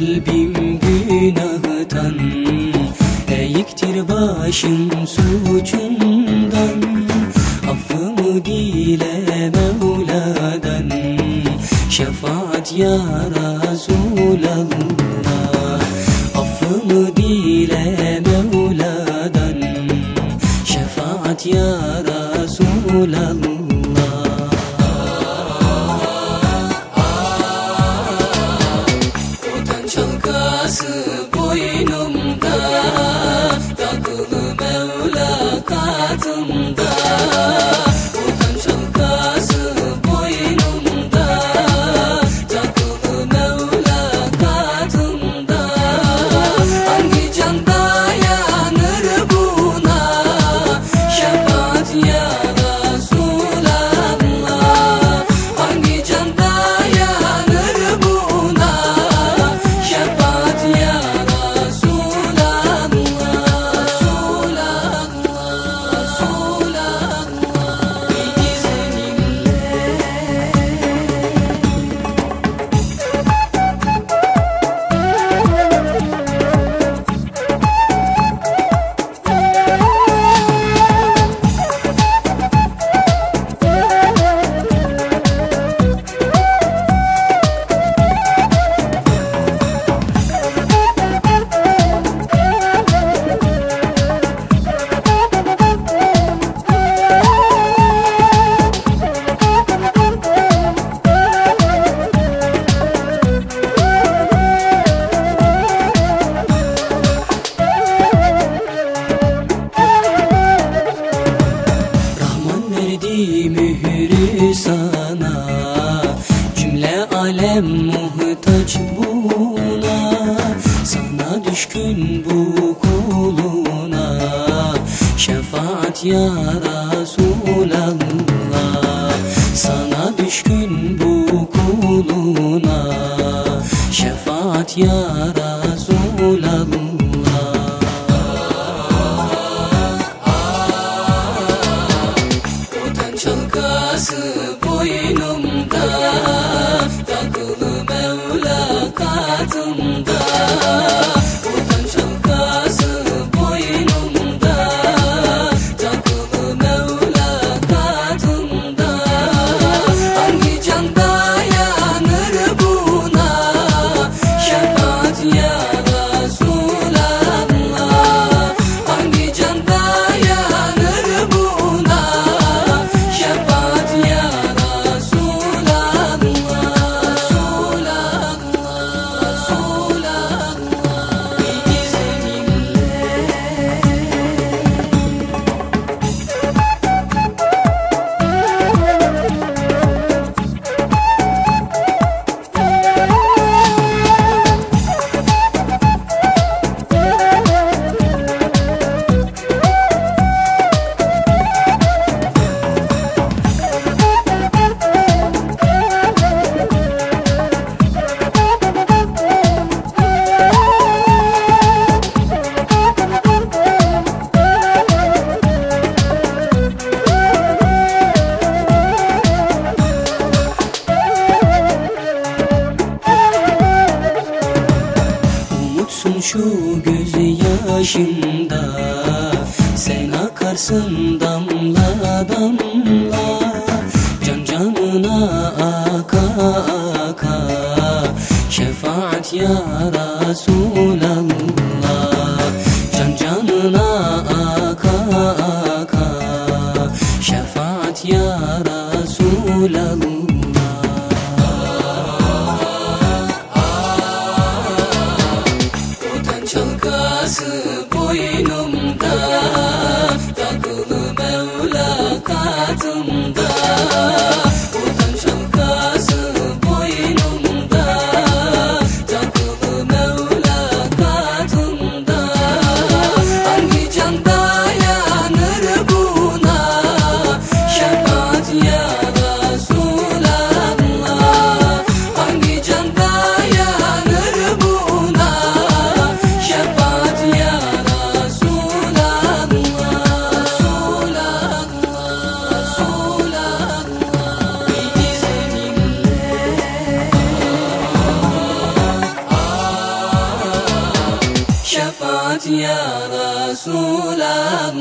kalbim günahtan Eğiktir başım suçundan. Affımı dile Mevla'dan Şefaat ya Resulallah. Affımı dile Mevla'dan Şefaat ya Resulallah ka su bôi nung ta verdi mührü sana. Cümle alem muhtaç buna. Sana düşkün bu kuluna. Şefaat ya Resulallah. Sana düşkün bu kuluna. Şefaat ya Resulallah hayatımda yaşında Sen akarsın damla damla soon. Şefaat ya Resulallah